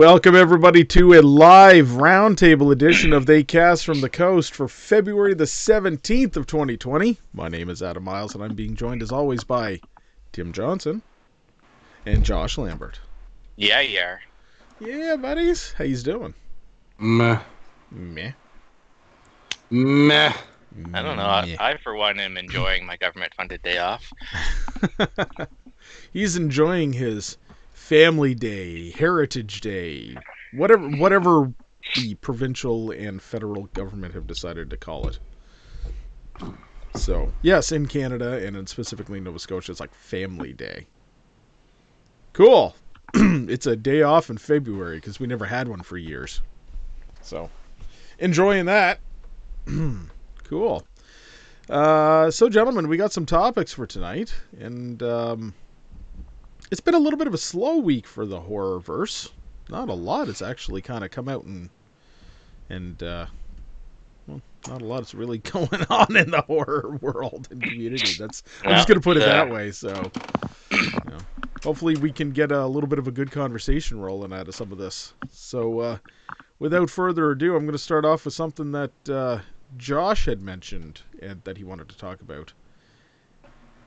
Welcome everybody to a live roundtable edition of They Cast from the Coast for February the 17th of 2020. My name is Adam Miles and I'm being joined as always by Tim Johnson and Josh Lambert. Yeah, yeah. Yeah, buddies. How you doing? Meh. Meh. Meh. I don't know. I, I, for one, am enjoying my government-funded day off. He's enjoying his Family Day, Heritage Day, whatever whatever the provincial and federal government have decided to call it. So, yes, in Canada and in specifically Nova Scotia, it's like Family Day. Cool. it's a day off in February because we never had one for years. So, enjoying that. cool. Uh, so, gentlemen, we got some topics for tonight, and um, it's been a little bit of a slow week for the horror verse. Not a lot has actually kind of come out and and uh, well, not a lot is really going on in the horror world and community. That's I'm just gonna put it that way. So, you know, hopefully we can get a little bit of a good conversation rolling out of some of this. So, uh, without further ado, I'm going to start off with something that uh, Josh had mentioned and that he wanted to talk about.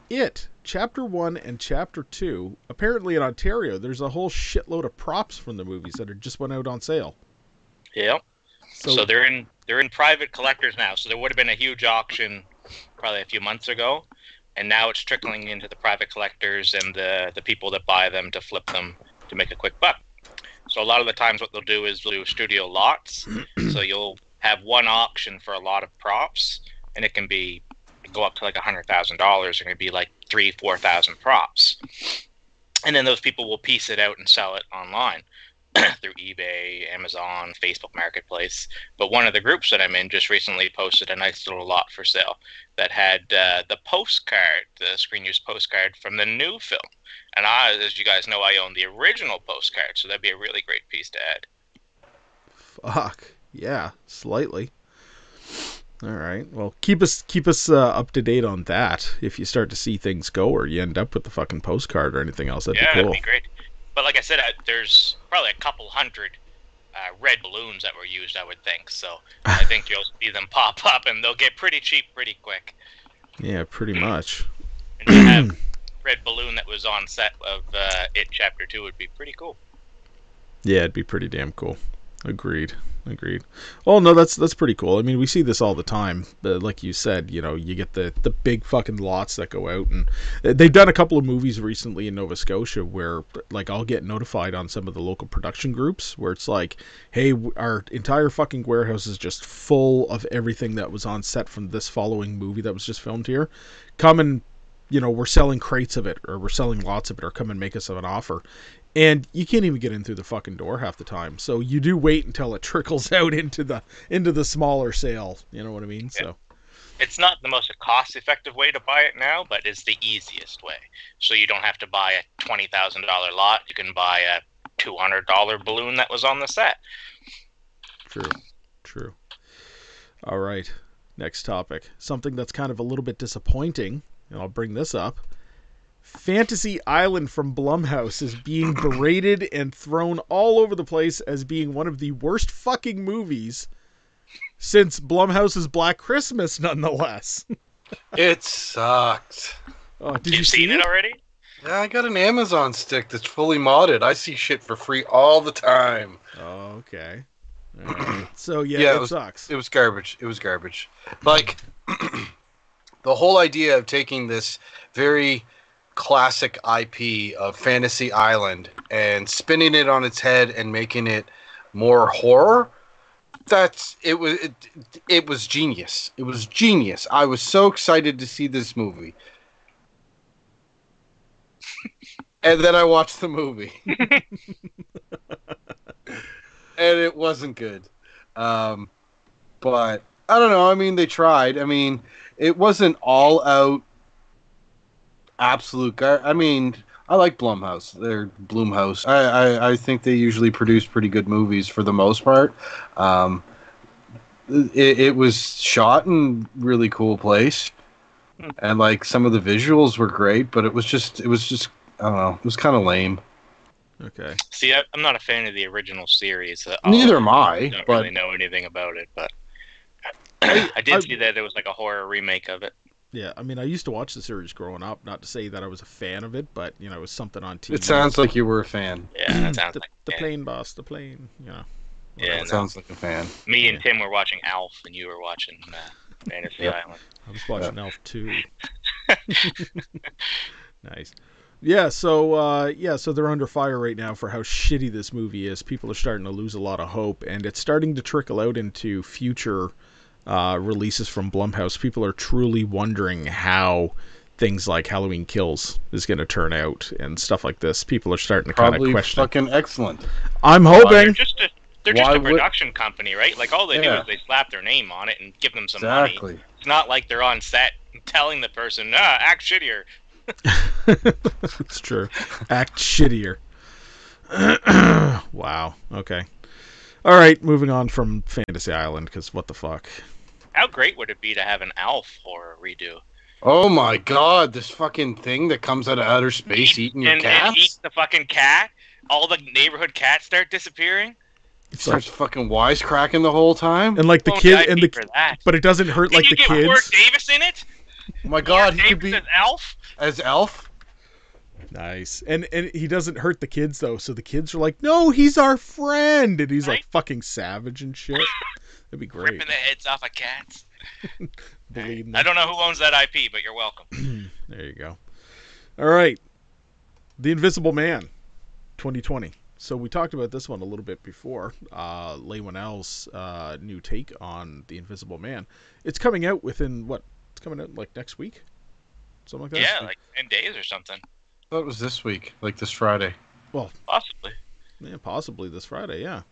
It, Chapter 1 and Chapter 2, apparently in Ontario, there's a whole shitload of props from the movies that are just went out on sale. Yep. So, so they're in they're in private collectors now. So there would have been a huge auction probably a few months ago, and now it's trickling into the private collectors and the the people that buy them to flip them to make a quick buck. So a lot of the times, what they'll do is they'll do studio lots. so you'll have one auction for a lot of props, and it can be go up to like a hundred thousand dollars. They're going to be like three, four thousand props, and then those people will piece it out and sell it online through eBay, Amazon, Facebook Marketplace. But one of the groups that I'm in just recently posted a nice little lot for sale that had uh, the postcard, the screen use postcard from the new film. And I, as you guys know, I own the original postcard, so that'd be a really great piece to add. Fuck yeah, slightly. All right. Well, keep us keep us uh, up to date on that. If you start to see things go, or you end up with the fucking postcard or anything else, that'd yeah, be cool. that'd be great. But like I said, uh, there's probably a couple hundred uh, red balloons that were used. I would think so. I think you'll see them pop up, and they'll get pretty cheap pretty quick. Yeah, pretty much. and to have red balloon that was on set of uh, it chapter two would be pretty cool. Yeah, it'd be pretty damn cool. Agreed. Agreed. Oh no, that's that's pretty cool. I mean, we see this all the time. Like you said, you know, you get the the big fucking lots that go out, and they've done a couple of movies recently in Nova Scotia where, like, I'll get notified on some of the local production groups where it's like, hey, our entire fucking warehouse is just full of everything that was on set from this following movie that was just filmed here. Come and you know, we're selling crates of it or we're selling lots of it or come and make us an offer and you can't even get in through the fucking door half the time. So you do wait until it trickles out into the into the smaller sale. You know what I mean? Yeah. So it's not the most cost effective way to buy it now, but it's the easiest way. So you don't have to buy a twenty thousand dollar lot. You can buy a two hundred dollar balloon that was on the set. True. True. All right. Next topic. Something that's kind of a little bit disappointing, and I'll bring this up. Fantasy Island from Blumhouse is being berated and thrown all over the place as being one of the worst fucking movies since Blumhouse's Black Christmas, nonetheless. it sucked. Oh, did You've you seen see it already? Yeah, I got an Amazon stick that's fully modded. I see shit for free all the time. Oh, okay. Right. So yeah, yeah, it, it was, sucks. It was garbage. It was garbage. Like the whole idea of taking this very classic IP of Fantasy Island and spinning it on its head and making it more horror. That's it was it, it was genius. It was genius. I was so excited to see this movie. and then I watched the movie. and it wasn't good. Um, but I don't know. I mean, they tried. I mean, it wasn't all out absolute gar- I mean, I like Blumhouse. They're Blumhouse. I, I, I think they usually produce pretty good movies for the most part. Um, it, it was shot in really cool place, hmm. and like some of the visuals were great, but it was just it was just I don't know. It was kind of lame. Okay. See, I, I'm not a fan of the original series. Uh, Neither am I I, don't but really know anything about it, but I- I did I- see that there was like a horror remake of it. Yeah, I mean, I used to watch the series growing up. Not to say that I was a fan of it, but you know, it was something on TV. it sounds like you were a fan. Yeah, that sounds the, like the yeah. plane boss, the plane. You know. Yeah, whatever. no. Sounds like a fan. Me and Yeah. Tim were watching Alf, and you were watching uh, Fantasy Yep. Island. I was watching Elf too. nice. Yeah, so uh, yeah, so they're under fire right now for how shitty this movie is. People are starting to lose a lot of hope, and it's starting to trickle out into future uh, releases from Blumhouse. People are truly wondering how things like Halloween Kills is going to turn out and stuff like this. People are starting to kind of Probably question. fucking excellent. I'm Well, they're hoping. just a they're just Why a would- production company, right? Like all they do is they slap their name on it and give them some money. Exactly. It's not like they're on set telling the person, ah, act shittier. it's true. Act shittier. wow. Okay. All right, moving on from Fantasy Island because what the fuck? How great would it be to have an Alf horror redo? Oh my god, this fucking thing that comes out of outer space Eat- eating your and, and eat the fucking cat. All the neighborhood cats start disappearing. It's like, Starts fucking wisecracking the whole time. and like the Won't kid and the for but it doesn't hurt Did like you the get Warwick kids. Davis in it? Oh my god, he Warwick could be Davis as Alf. as Elf. Nice. And and he doesn't hurt the kids though, so the kids are like, "No, he's our friend." And he's like fucking savage and shit. That'd be great. ripping the heads off of cats. Bleeding I don't know who owns that IP, but you're welcome. There you go. All right. The Invisible Man, 2020. So we talked about this one a little bit before. Uh, Leigh Whannell's uh, new take on The Invisible Man. It's coming out within what? It's coming out like next week, something like that. Yeah, like ten days or something, thought it was this week, like this Friday. Well, possibly. Yeah, possibly this Friday. Yeah.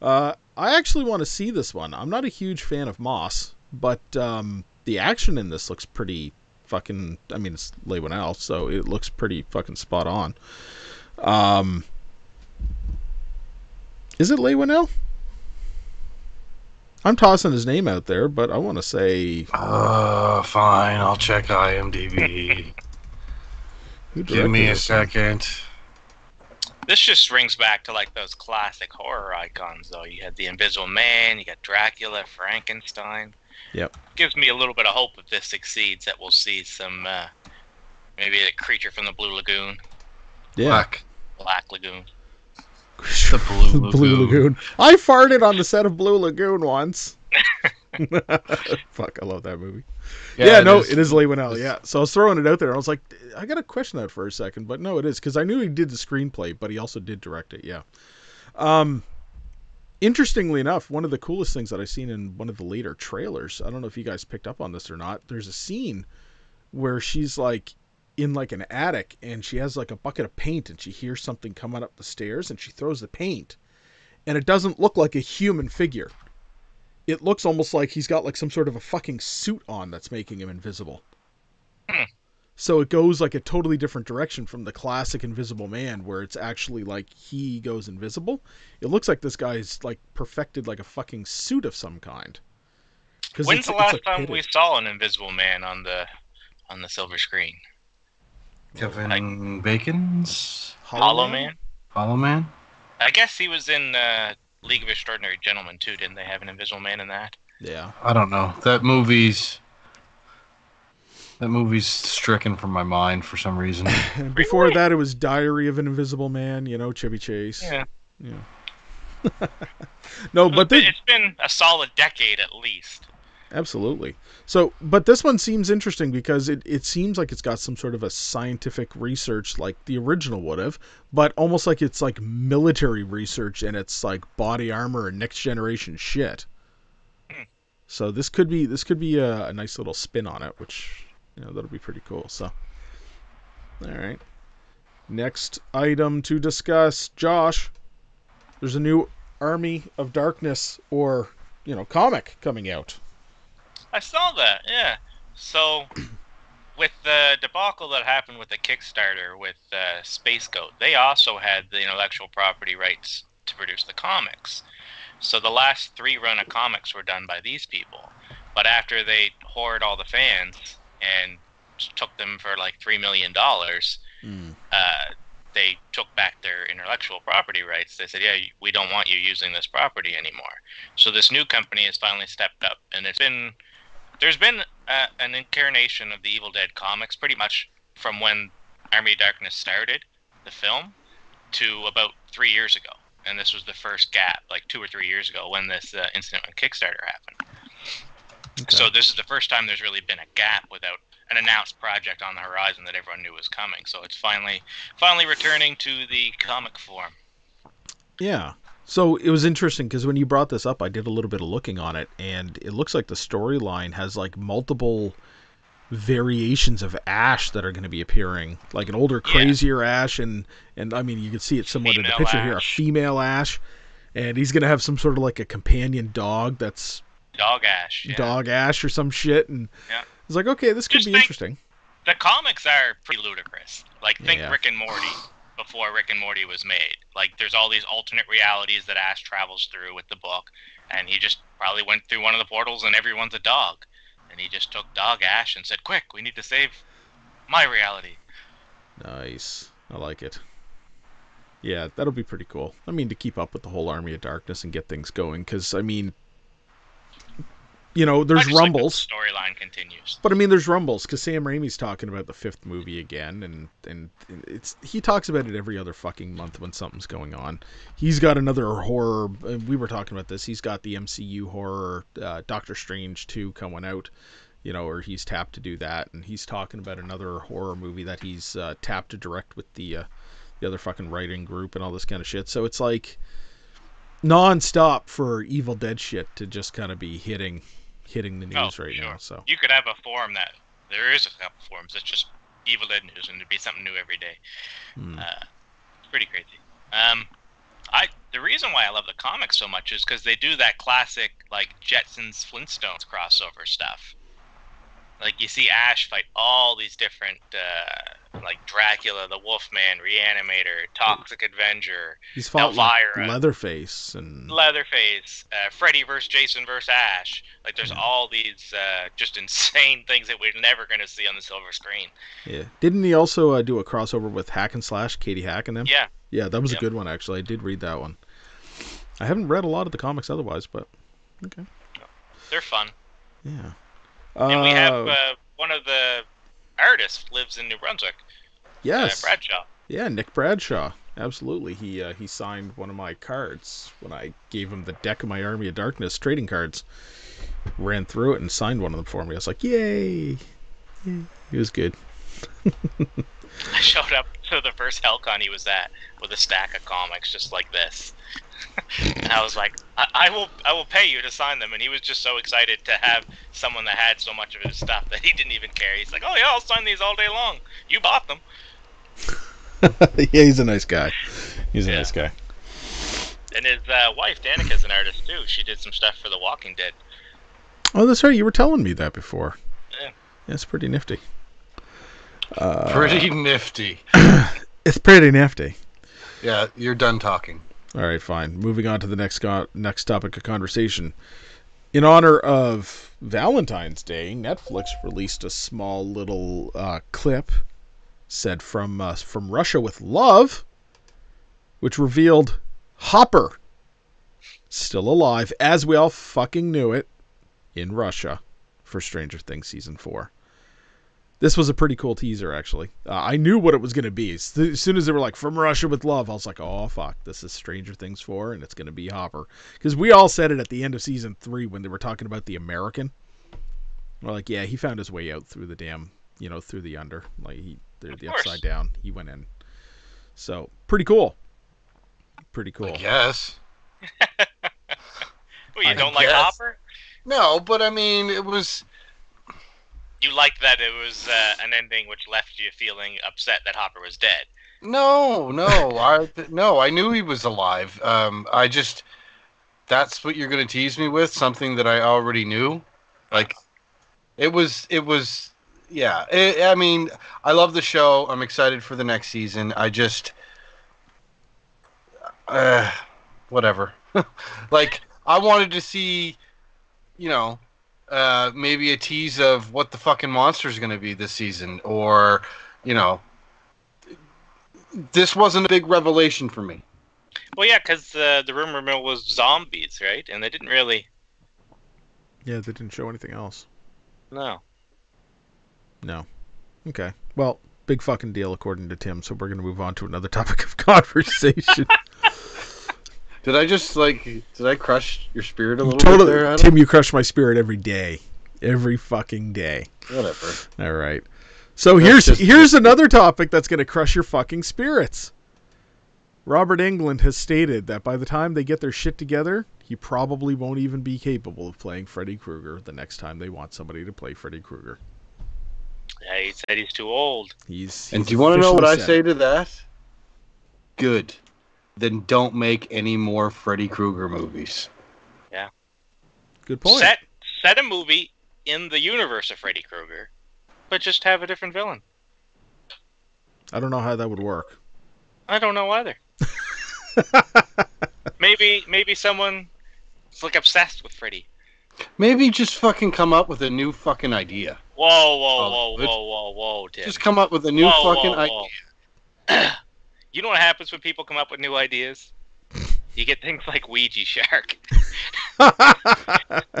Uh, I actually want to see this one. I'm not a huge fan of Moss, but um, the action in this looks pretty fucking. I mean, it's Leigh Whannell, so it looks pretty fucking spot on. Um, is it Leigh Whannell? I'm tossing his name out there, but I want to say Uh, fine. I'll check IMDb. Who Give me a second. This just rings back to like those classic horror icons, though. You had the Invisible Man, you got Dracula, Frankenstein. Yep. Gives me a little bit of hope if this succeeds that we'll see some uh, maybe a creature from the Blue Lagoon, Yeah, Black. Black Lagoon. The Blue Blue Lagoon. Lagoon. I farted on the set of Blue Lagoon once. Fuck, I love that movie. Yeah, no, it is Leigh Whannell. It's- Yeah, so I was throwing it out there. I was like, I gotta question that for a second, but no, it is because I knew he did the screenplay, but he also did direct it. Yeah. Um, interestingly enough, one of the coolest things that I've seen in one of the later trailers. I don't know if you guys picked up on this or not. There's a scene where she's like in like an attic and she has like a bucket of paint and she hears something coming up the stairs and she throws the paint and it doesn't look like a human figure it looks almost like he's got like some sort of a fucking suit on that's making him invisible. Hmm. So it goes like a totally different direction from the classic Invisible Man, where it's actually like he goes invisible. It looks like this guy's like perfected like a fucking suit of some kind. When's it's- the last like, time pitted. we saw an Invisible Man on the on the silver screen? Kevin Bacon's Hollow Man? Hollow Man. I guess he was in uh, League of Extraordinary Gentlemen too. Didn't they have an Invisible Man in that? Yeah. I don't know. That movie's that movie's stricken from my mind for some reason. And before that, it was Diary of an Invisible Man. You know, Chevy Chase. Yeah. Yeah. no, but It's been- they, it's been a solid decade at least. Absolutely. So, but this one seems interesting because it, it seems like it's got some sort of a scientific research like the original would have, but almost like it's like military research and it's like body armor and next generation shit. So this could be this could be a, a nice little spin on it, which you know that'll be pretty cool. So, all right. Next item to discuss, Josh. There's a new Army of Darkness or you know comic coming out. I saw that, yeah. So, with the debacle that happened with the Kickstarter with uh, Space Goat, they also had the intellectual property rights to produce the comics. So the last three run of comics were done by these people. But after they hoard all the fans and took them for like three million dollars, Mm. uh, they took back their intellectual property rights. They said, "Yeah, we don't want you using this property anymore." So this new company has finally stepped up, and it's been there's been uh, an incarnation of the Evil Dead comics pretty much from when Army of Darkness started, the film, to about three years ago, and this was the first gap, like two or three years ago, when this uh, incident on Kickstarter happened. Okay. So this is the first time there's really been a gap without an announced project on the horizon that everyone knew was coming. So it's finally finally returning to the comic form. Yeah. So it was interesting because when you brought this up, I did a little bit of looking on it, and it looks like the storyline has like multiple variations of Ash that are going to be appearing, like an older, crazier yeah. Ash, and and I mean you can see it somewhat female in the picture Ash. here, a female Ash, and he's going to have some sort of like a companion dog that's dog Ash, yeah. dog Ash or some shit, and yeah. It's like, okay, this could be interesting. The comics are pretty ludicrous. Like, think yeah. Rick and Morty before Rick and Morty was made. Like, there's all these alternate realities that Ash travels through with the book, and he just probably went through one of the portals, and everyone's a dog, and he just took Dog Ash and said, "Quick, we need to save my reality." Nice, I like it. Yeah, that'll be pretty cool. I mean, to keep up with the whole Army of Darkness and get things going, because I mean, you know, there's rumbles. Like the storyline continues. But I mean, there's rumbles because Sam Raimi's talking about the fifth movie again, and and it's he talks about it every other fucking month when something's going on. He's got another horror. We were talking about this. He's got the MCU horror uh, Doctor Strange two coming out. You know, or he's tapped to do that, and he's talking about another horror movie that he's uh, tapped to direct with the uh, the other fucking writing group and all this kind of shit. So it's like non-stop for Evil Dead shit to just kind of be hitting hitting the oh, news oh, right sure. now. So you could have a forum that there is a couple forums that's just Evil Dead news, and it'd be something new every day. Hmm. Uh, pretty crazy. Um, I the reason why I love the comics so much is because they do that classic like Jetsons Flintstones crossover stuff. Like you see Ash fight all these different uh, like Dracula, the Wolfman, Reanimator, Toxic Avenger, he's fought Elvira, like Leatherface and Leatherface, uh, Freddy versus Jason versus Ash. Like there's yeah. all these uh, just insane things that we're never going to see on the silver screen. Yeah, didn't he also uh, do a crossover with Hack and Slash, Cassie Hack and them? Yeah, yeah, that was yep. a good one actually. I did read that one. I haven't read a lot of the comics otherwise, but okay. They're fun. Yeah. And we have uh, uh, one of the artists lives in New Brunswick. Yes. Uh, Bradshaw. Yeah, Nick Bradshaw. Absolutely. He uh, he signed one of my cards when I gave him the deck of my Army of Darkness trading cards. Ran through it and signed one of them for me. I was like, "Yay!" He was good. I showed up to the first Hellcon he was at with a stack of comics just like this. and I was like, I, I, will, I will pay you to sign them. And he was just so excited to have someone that had so much of his stuff that he didn't even care. He's like, oh yeah, I'll sign these all day long. You bought them. yeah, he's a nice guy. He's a yeah. nice guy. And his uh, wife Danica is an artist too. She did some stuff for The Walking Dead. Oh, that's right. You were telling me that before. Yeah, it's pretty nifty. Uh, pretty nifty. it's pretty nifty. Yeah, you're done talking. All right, fine. Moving on to the next next topic of conversation. In honor of Valentine's Day, Netflix released a small little uh, clip said from uh, from Russia with Love, which revealed Hopper still alive, as we all fucking knew it, in Russia for Stranger Things season four this was a pretty cool teaser actually. Uh, i knew what it was going to be. As soon as they were like from russia with love i was like oh fuck this is stranger things 4 and it's going to be hopper. Because we all said it at the end of season 3 when they were talking about the american. We're like yeah he found his way out through the damn you know through the under. Like he the, the upside down. He went in. So pretty cool. Pretty cool. Yes well you don't like hopper? No but i mean it was you liked that it was uh, an ending which left you feeling upset that Hopper was dead. No, no, I no, I knew he was alive. Um, I just that's what you're going to tease me with something that I already knew. Like it was, it was, yeah. It, I mean, I love the show. I'm excited for the next season. I just, uh, whatever. like I wanted to see, you know, uh, maybe a tease of what the fucking monster is going to be this season, or you know, this wasn't a big revelation for me. Well, yeah, because uh, the rumor mill was zombies, right? And they didn't really. Yeah, they didn't show anything else. No. No. Okay. Well, big fucking deal according to Tim. So we're gonna move on to another topic of conversation. Did I just like? Did I crush your spirit a little totally, bit there? Adam? Tim. You crush my spirit every day, every fucking day. Whatever. All right. So That's here's just- here's another topic that's gonna crush your fucking spirits. Robert Englund has stated that by the time they get their shit together, he probably won't even be capable of playing Freddy Krueger the next time they want somebody to play Freddy Krueger. Yeah, he said he's too old. He's, And do you want to know what I say said to that? Good. Then don't make any more Freddy Krueger movies. it. Good point. Set set a movie in the universe of Freddy Krueger, but just have a different villain. I don't know how that would work. I don't know either. maybe maybe someone is like obsessed with Freddy. Maybe just fucking come up with a new fucking idea. Whoa, whoa, uh, whoa, Hollywood. whoa, whoa, whoa, Tim. Just come up with a new Whoa, fucking whoa, idea. whoa. you know what happens when people come up with new ideas? You get things like Ouija Shark.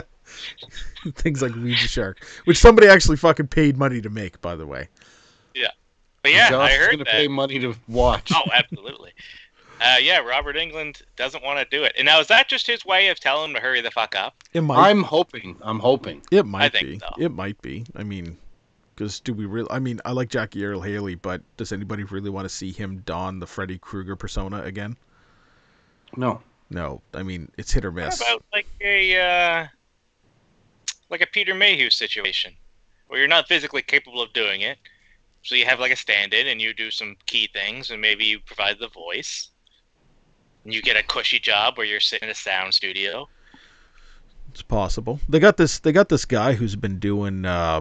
Things like Ouija Shark, which somebody actually fucking paid money to make, by the way. Yeah, but yeah, Josh I is heard gonna that. pay money to watch. Oh, absolutely. Uh, yeah, Robert Englund doesn't want to do it. And now, is that just his way of telling him to hurry the fuck up? It might. I'm hoping. I'm hoping. It might think be. so. It might be. I mean, because do we really? I mean, I like Jackie Earle Haley, but does anybody really want to see him don the Freddy Krueger persona again? No. No. I mean, it's hit or How miss. about like a uh, like a Peter Mayhew situation, where you're not physically capable of doing it, so you have like a stand-in and you do some key things, and maybe you provide the voice. And you get a cushy job where you're sitting in a sound studio. It's possible. They got this. They got this guy who's been doing uh,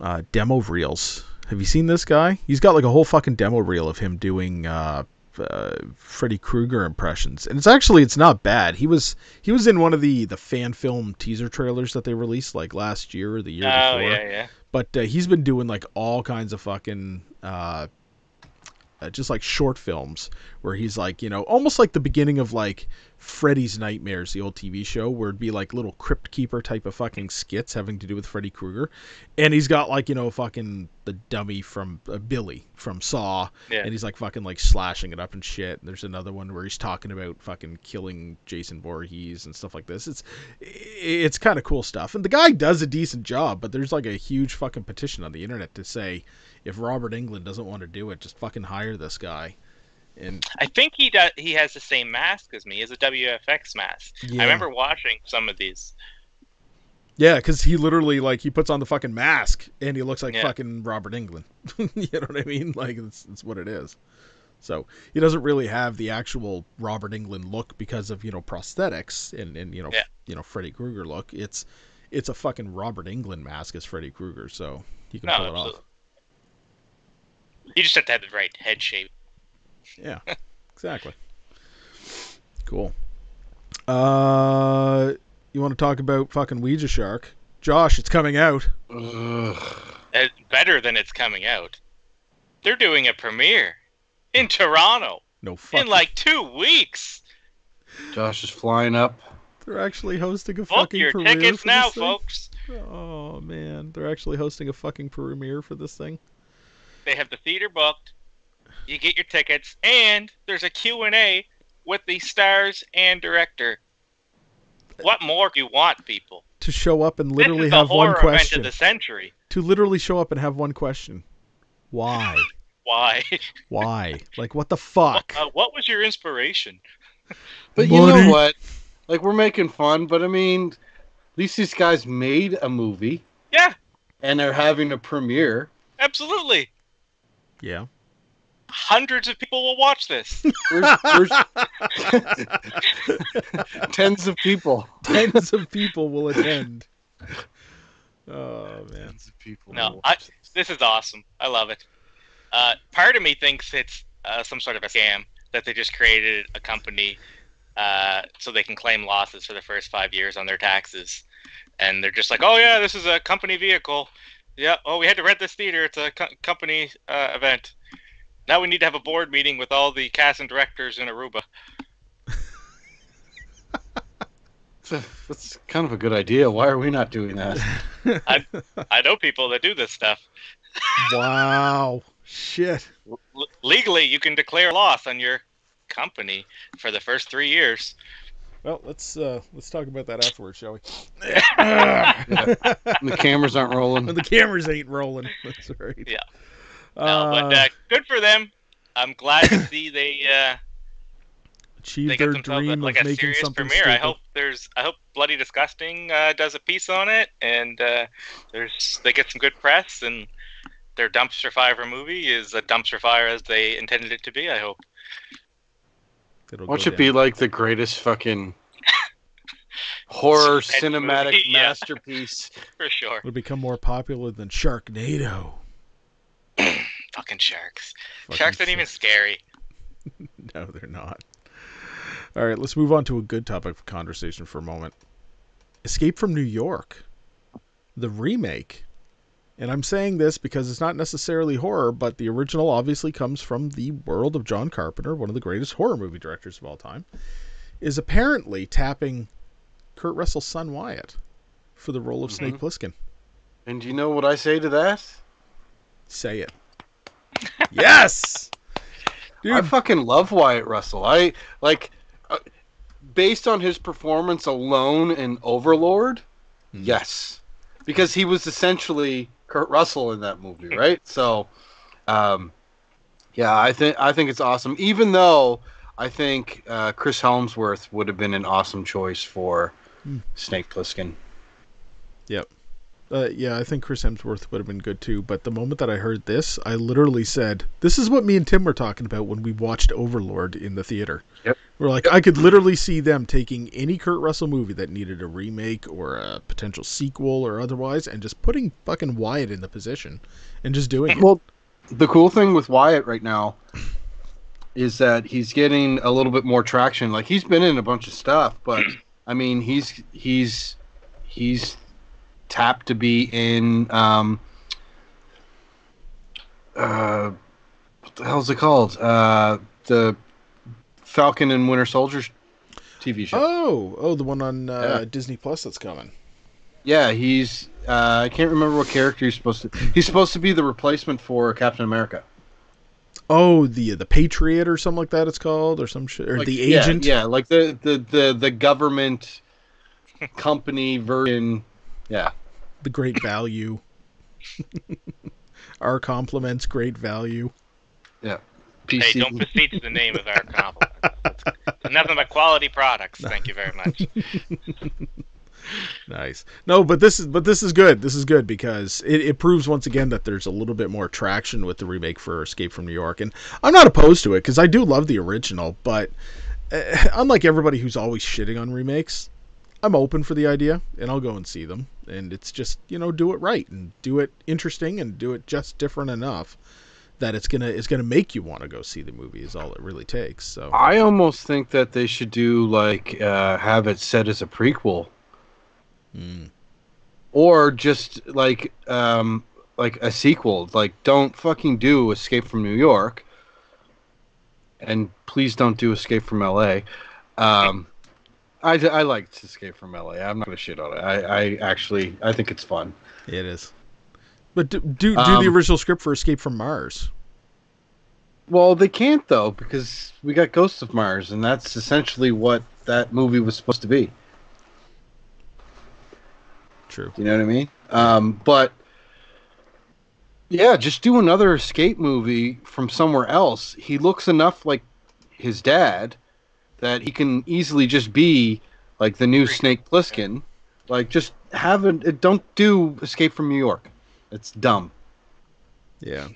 uh, demo reels. Have you seen this guy? He's got like a whole fucking demo reel of him doing uh, uh, Freddy Krueger impressions, and it's actually it's not bad. He was he was in one of the the fan film teaser trailers that they released like last year or the year Oh before. yeah, yeah. but uh, he's been doing like all kinds of fucking uh, uh, just like short films where he's like you know almost like the beginning of like Freddy's Nightmares, the old TV show, where it'd be like little crypt keeper type of fucking skits having to do with Freddy Krueger, and he's got like you know fucking the dummy from uh, Billy from Saw, Yeah. and he's like fucking like slashing it up and shit. And there's another one where he's talking about fucking killing Jason Voorhees and stuff like this. It's it's kind of cool stuff, and the guy does a decent job. But there's like a huge fucking petition on the internet to say if Robert Englund doesn't want to do it, just fucking hire this guy. And I think he does. He has the same mask as me. He has a WFX mask. yeah, I remember watching some of these. yeah, because he literally like he puts on the fucking mask and he looks like Yeah. fucking Robert Englund. you know what I mean? Like it's, it's what it is. So he doesn't really have the actual Robert Englund look because of you know prosthetics and and you know Yeah. you know Freddy Krueger look. It's it's a fucking Robert Englund mask as Freddy Krueger, so he can No, pull it absolutely. off. You just have to have the right head shape. Yeah, exactly. Cool. Uh, you want to talk about fucking Ouija Shark? Josh, it's coming out. Ugh. Better than it's coming out. They're doing a premiere in Toronto No fucking. in like two weeks. Josh is flying up. they're actually hosting a Book fucking your premiere tickets for now, this thing? folks. Oh man, they're actually hosting a fucking premiere for this thing. They have the theater booked. You get your tickets, and there's a Q&A with the stars and director. What more do you want, people? To show up and this literally is the have one horror question. event of the century. To literally show up and have one question. Why? Why? Why? Like what the fuck? Uh, what was your inspiration? But you know what? Like we're making fun, but I mean, at least these guys made a movie Yeah, and they're having a premiere. absolutely. Yeah. Hundreds of people will watch this. There's, there's tens of people. Tens of people will attend. Oh man. Tens of people. No, will I- this. This is awesome. I love it. Uh, part of me thinks it's uh, some sort of a scam that they just created a company uh, so they can claim losses for the first five years on their taxes, and they're just like, "Oh yeah, this is a company vehicle. Yeah. Oh, we had to rent this theater. It's a co- company uh, event." now we need to have a board meeting with all the cast and directors in Aruba. That's kind of a good idea. Why are we not doing that? I know people that do this stuff. wow. Shit. L- legally, you can declare loss on your company for the first three years. Well, let's uh, let's talk about that afterwards, shall we? the cameras aren't rolling. the cameras ain't rolling. That's right. Yeah. No, but uh, good for them. I'm glad to see they uh, achieve they their get themselves dream like of a making serious something premiere. I hope there's I hope Bloody Disgusting uh, does a piece on it, and uh, there's they get some good press, and their dumpster fire movie is a dumpster fire as they intended it to be. I hope. It'll Watch go it be like the greatest fucking horror Suspense cinematic movie, yeah. masterpiece. For sure. It'll become more popular than Sharknado. Fucking sharks. Fucking sharks aren't even scary. No, they're not. All right, let's move on to a good topic of conversation for a moment. Escape from New York, the remake. And I'm saying this because it's not necessarily horror, but the original obviously comes from the world of John Carpenter, one of the greatest horror movie directors of all time, is apparently tapping Kurt Russell's son Wyatt for the role of Snake Mhm. Plissken. And do you know what I say to that? Say it. yes! I fucking love Wyatt Russell. I like, uh, based on his performance alone in Overlord, Hmm. yes, because he was essentially Kurt Russell in that movie, right? So, um, yeah, I think I think it's awesome. Even though I think uh, Chris Hemsworth would have been an awesome choice for Hmm. Snake Plissken. Uh, yeah, I think Chris Hemsworth would have been good too. But the moment that I heard this, I literally said, "This is what me and Tim were talking about when we watched Overlord in the theater." Yep. We're like, I could literally see them taking any Kurt Russell movie that needed a remake or a potential sequel or otherwise, and just putting fucking Wyatt in the position and just doing it. Well, the cool thing with Wyatt right now is that he's getting a little bit more traction. Like he's been in a bunch of stuff, but I mean, he's he's he's tapped to be in um uh what the hell's it called? Uh the Falcon and Winter Soldier TV show. Oh, oh, the one on uh, Yeah. Disney Plus that's coming. Yeah, he's uh, I can't remember what character he's supposed to. He's supposed to be the replacement for Captain America. Oh, the uh, the Patriot or something like that. It's called or some shit or Like, the agent. Yeah, yeah, like the the the, the government company version. Yeah. The great value. Our compliments, great value. Yeah. PC. Hey, don't beseech the name of our compliment. It's nothing but quality products. Thank you very much. Nice. No, but this is but this is good. This is good because it, it proves once again that there's a little bit more traction with the remake for Escape from New York, and I'm not opposed to it because I do love the original. But uh, unlike everybody who's always shitting on remakes, I'm open for the idea and I'll go and see them. And it's just you know do it right and do it interesting and do it just different enough that it's gonna it's gonna make you want to go see the movie is all it really takes. So I almost think that they should do like uh, have it set as a prequel, mm, or just like um like a sequel. Like, don't fucking do Escape from New York, and please don't do Escape from L.A. Um, I I liked Escape from L.A. I'm not gonna shit on it. I I actually I think it's fun. it is. But do do, do Um, the original script for Escape from Mars. Well, they can't though because we got Ghosts of Mars, and that's essentially what that movie was supposed to be. True. You know what I mean? Um, but yeah, just do another escape movie from somewhere else. He looks enough like his dad that he can easily just be like the new Snake Plissken. Like, just have it. Don't do Escape from New York. It's dumb. Yeah.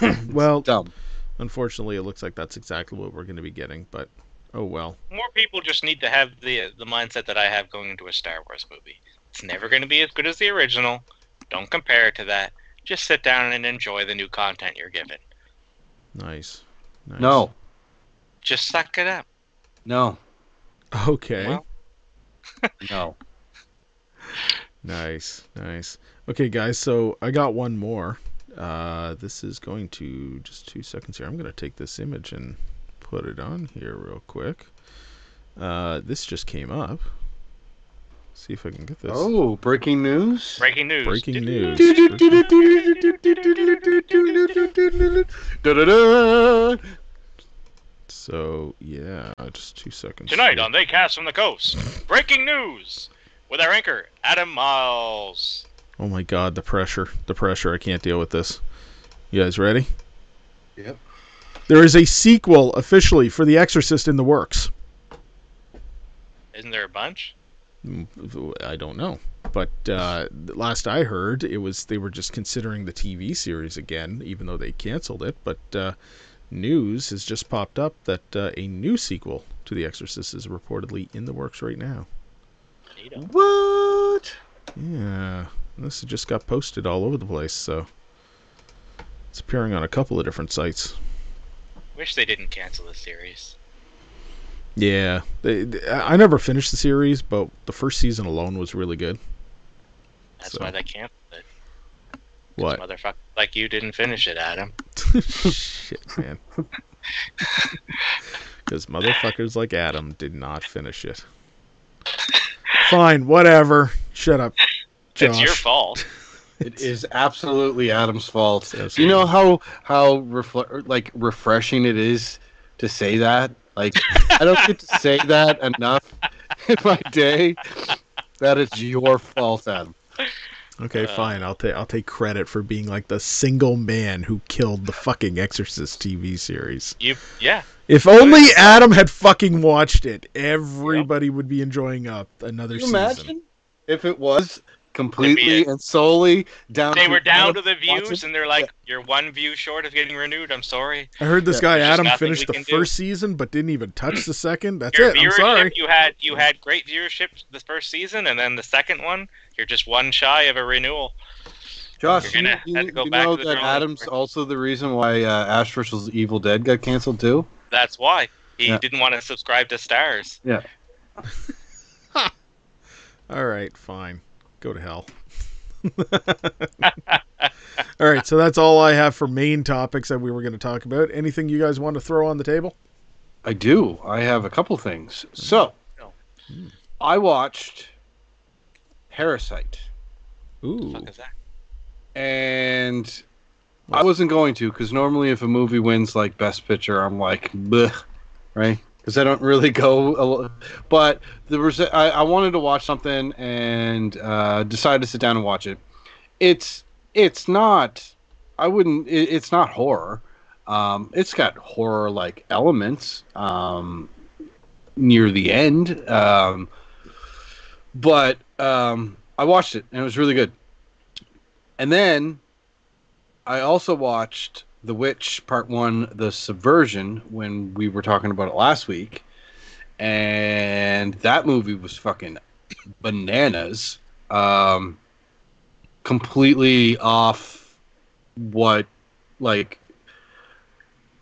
well, Dumb. unfortunately, it looks like that's exactly what we're going to be getting. But oh well. More people just need to have the the mindset that I have going into a Star Wars movie. It's never going to be as good as the original. Don't compare it to that. Just sit down and enjoy the new content you're given. Nice. nice. No. Just suck it up. No. Okay. Well- No. Nice. Nice. Okay, guys. So I got one more. Uh, this is going to just two seconds here. I'm going to take this image and put it on here real quick. Uh, this just came up. See if I can get this. Oh, breaking news. Breaking news. Breaking news. So yeah, just two seconds. Tonight on They Cast from the Coast. Breaking news with our anchor Adam Miles. Oh my god, the pressure. The pressure. I can't deal with this. You guys ready? Yep. There is a sequel officially for The Exorcist in the works. Isn't there a bunch? Mm, I don't know. But uh, last I heard, it was they were just considering the TV series again, even though they canceled it. But uh, news has just popped up that uh, a new sequel to The Exorcist is reportedly in the works right now. What? Yeah, this just got posted all over the place, so it's appearing on a couple of different sites. Wish they didn't cancel the series. Yeah, they, they- I never finished the series, but the first season alone was really good. That's So. why they canceled it. 'Cause What? Motherfucker like you didn't finish it, Adam. Shit, man. Because motherfuckers like Adam did not finish it. Fine, whatever. Shut up, Josh. It's your fault. It is absolutely Adam's fault. Yes, you know how how refle- like refreshing it is to say that. Like I don't get to say that enough in my day. That is your fault, Adam. Okay, Uh, fine. I'll take I'll take credit for being like the single man who killed the fucking Exorcist TV series. You, yeah. If only Adam had fucking watched it, everybody would be enjoying up another Can you season. imagine if it was completely and solely down? They to were down to the views, watching- and they're like, "You're one view short of getting renewed." I'm sorry. I heard this Yeah. guy There's Adam finished the can do. first season, but didn't even touch the second. That's Your it. I'm sorry. you had you had great viewership the first season, and then the second one, you're just one shy of a renewal. Josh, You're you, you- have to go you back know that Adam's board. also the reason why uh, Ash vs. Evil Dead got canceled too. That's why he Yeah. didn't want to subscribe to Starz. Yeah. All right, fine. Go to hell. all right, so that's all I have for main topics that we were going to talk about. Anything you guys want to throw on the table? I do. I have a couple things. So, Oh. I watched Parasite, What the Ooh. fuck is that? and I wasn't going to because normally if a movie wins like Best Picture, I'm like, Bleh, right? Because I don't really go. But there was I, I wanted to watch something and uh, decided to sit down and watch it. It's it's not. I wouldn't. It, it's not horror. Um, it's got horror like elements um, near the end. Um, but um, I watched it and it was really good. And then I also watched The Witch Part One, The Subversion, when we were talking about it last week, and that movie was fucking bananas. Um, completely off what like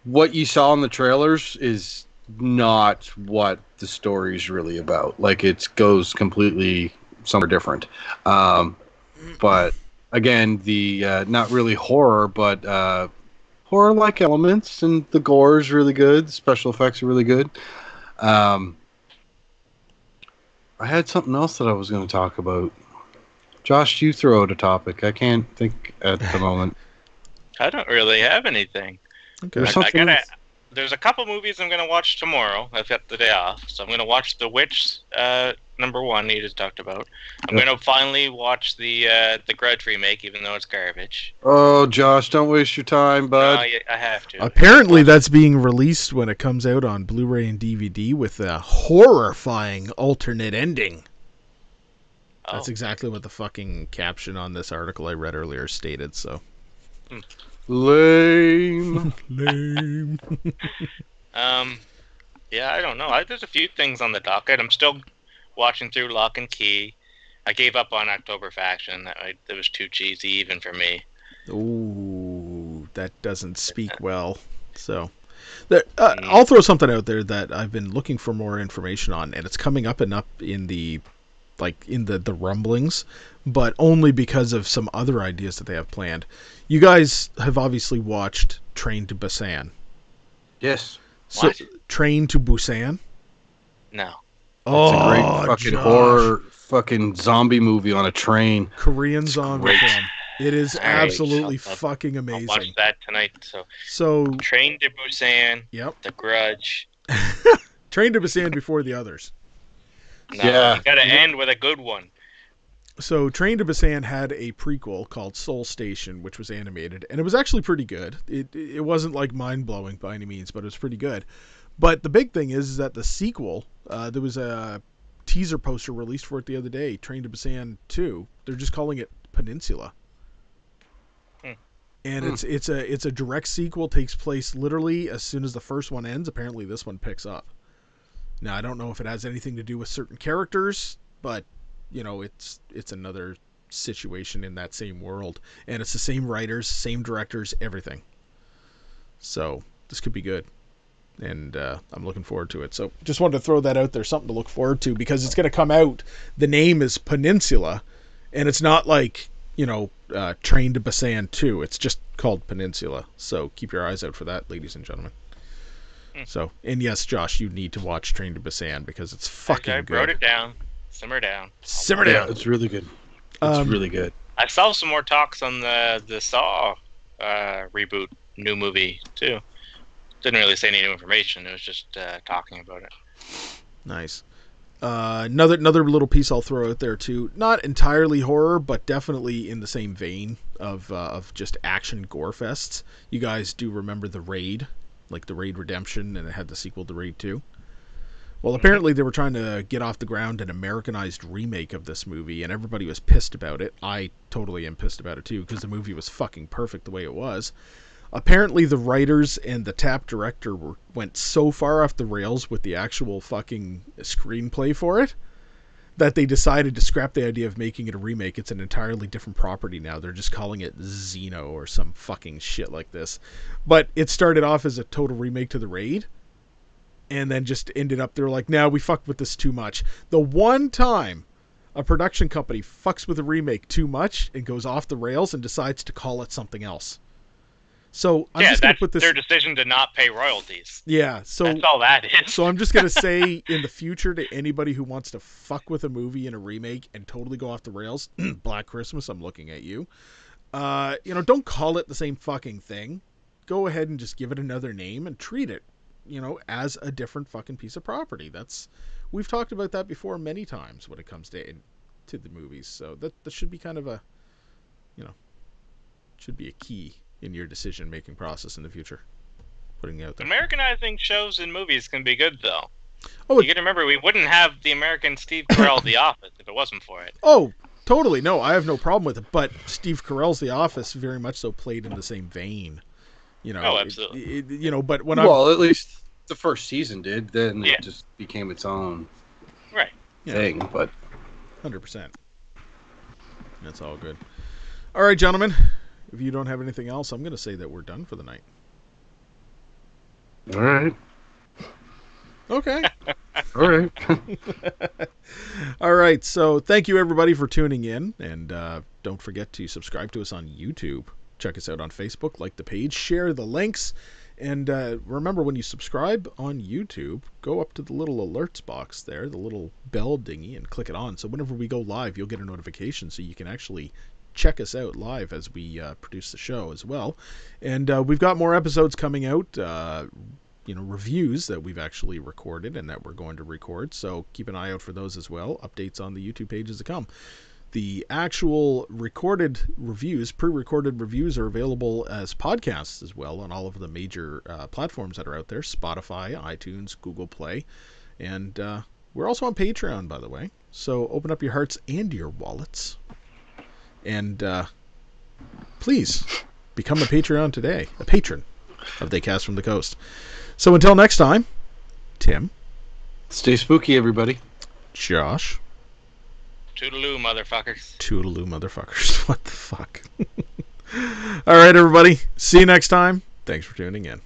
what you saw in the trailers is not what the story is really about. Like it goes completely somewhere different. Um, but again, the uh, not really horror, but uh, horror-like elements, and the gore is really good. The special effects are really good. Um, I had something else that I was going to talk about. Josh, you throw out a topic. I can't think at the moment. I don't really have anything. Okay. There's I, I gotta. There's a couple movies I'm gonna watch tomorrow. I've got the day off, so I'm gonna watch The Witch, uh, number one. You just talked about. I'm Yep. gonna finally watch the uh, the Grudge remake, even though it's garbage. Oh, Josh, don't waste your time, bud. No, I, I have to. Apparently, that's being released when it comes out on Blu-ray and DVD with a horrifying alternate ending. Oh, That's exactly what the fucking caption on this article I read earlier stated. So Lame. lame. Um, yeah, I don't know. I, there's a few things on the docket. I'm still watching through Locke and Key. I gave up on October Faction. That I, that was too cheesy even for me. Ooh, that doesn't speak well. So, there, uh, I'll throw something out there that I've been looking for more information on, and it's coming up and up in the like in the the rumblings, but only because of some other ideas that they have planned. You guys have obviously watched Train to Busan. Yes. So What? Train to Busan. No. Oh, It's a great oh, fucking Josh. horror fucking zombie movie on a train. Korean zombie great. film. It is All right, absolutely shut up. fucking I'll amazing. watch that tonight. So, So, Train to Busan, yep. The Grudge. Train to Busan before the others. No, Yeah. you gotta end with a good one. So Train to Busan had a prequel called Seoul Station, which was animated, and it was actually pretty good. It it wasn't like mind blowing by any means, but it was pretty good. But the big thing is, is that the sequel, uh, there was a teaser poster released for it the other day, Train to Busan Two. They're just calling it Peninsula. Hmm. And Hmm. it's it's a it's a direct sequel. Takes place literally as soon as the first one ends. Apparently, this one picks up. Now I don't know if it has anything to do with certain characters, but you know it's it's another situation in that same world and it's the same writers same directors everything so this could be good and uh, i'm looking forward to it so just wanted to throw that out there something to look forward to because it's going to come out the name is peninsula and it's not like you know uh, train to busan 2 it's just called peninsula so keep your eyes out for that ladies and gentlemen Hmm. so and yes josh you need to watch train to busan because it's fucking I good wrote it down. Simmer down. simmer Yeah, down it's really good. It's Um, really good. I saw some more talks on the the Saw uh, reboot, new movie too. Didn't really say any new information. It was just uh, talking about it. Nice. Uh, another another little piece I'll throw out there too. Not entirely horror, but definitely in the same vein of uh, of just action gore fests. You guys do remember the Raid, like the Raid Redemption, and it had the sequel to Raid Two. Well, apparently they were trying to get off the ground an Americanized remake of this movie, and everybody was pissed about it. I totally am pissed about it too, because the movie was fucking perfect the way it was. Apparently, the writers and the tap director were, went so far off the rails with the actual fucking screenplay for it that they decided to scrap the idea of making it a remake. It's an entirely different property now. They're just calling it Xeno or some fucking shit like this. But it started off as a total remake to the Raid, and then just ended up they're like, "Now we fucked with this too much." The one time a production company fucks with a remake too much and goes off the rails and decides to call it something else. So I'm yeah, just gonna that's put this. their decision to not pay royalties. Yeah, so that's all that is. so I'm just gonna say in the future to anybody who wants to fuck with a movie in a remake and totally go off the rails, Black Christmas, I'm looking at you. Uh, you know, don't call it the same fucking thing. Go ahead and just give it another name and treat it, you know, as a different fucking piece of property. That's we've talked about that before many times when it comes to to the movies. So that that should be kind of a, you know, should be a key in your decision making process in the future. Putting it out there. Americanizing shows and movies can be good though. Oh, you got to remember, we wouldn't have the American Steve Carell The Office if it wasn't for it. Oh, totally. No, I have no problem with it. But Steve Carell's The Office very much so played in the same vein. You know. Oh, absolutely. it- you know, but when I'm well, at least the first season did. Then Yeah. it just became its own Right. Yeah. thing. But hundred percent, that's all good. All right, gentlemen. If you don't have anything else, I'm going to say that we're done for the night. all right, Okay. all right. All right. So thank you everybody for tuning in, and uh, don't forget to subscribe to us on YouTube. Check us out on Facebook, like the page, share the links, and uh, remember when you subscribe on YouTube, go up to the little alerts box there, the little bell dingy, and click it on. So whenever we go live, you'll get a notification, so you can actually check us out live as we uh, produce the show as well. And uh, we've got more episodes coming out. Uh, you know reviews that we've actually recorded and that we're going to record. So keep an eye out for those as well. Updates on the youtube pages to come. The actual recorded reviews pre-recorded reviews are available as podcasts as well on all of the major uh, platforms that are out there. Spotify itunes google play. And uh, we're also on patreon by the way. So open up your hearts and your wallets and uh, please become a patreon today a patron of they cast from the coast so until next time, Tim, Stay spooky, everybody. Josh, Toodaloo, motherfuckers. Toodaloo motherfuckers. What the fuck? All right, everybody. See you next time. Thanks for tuning in.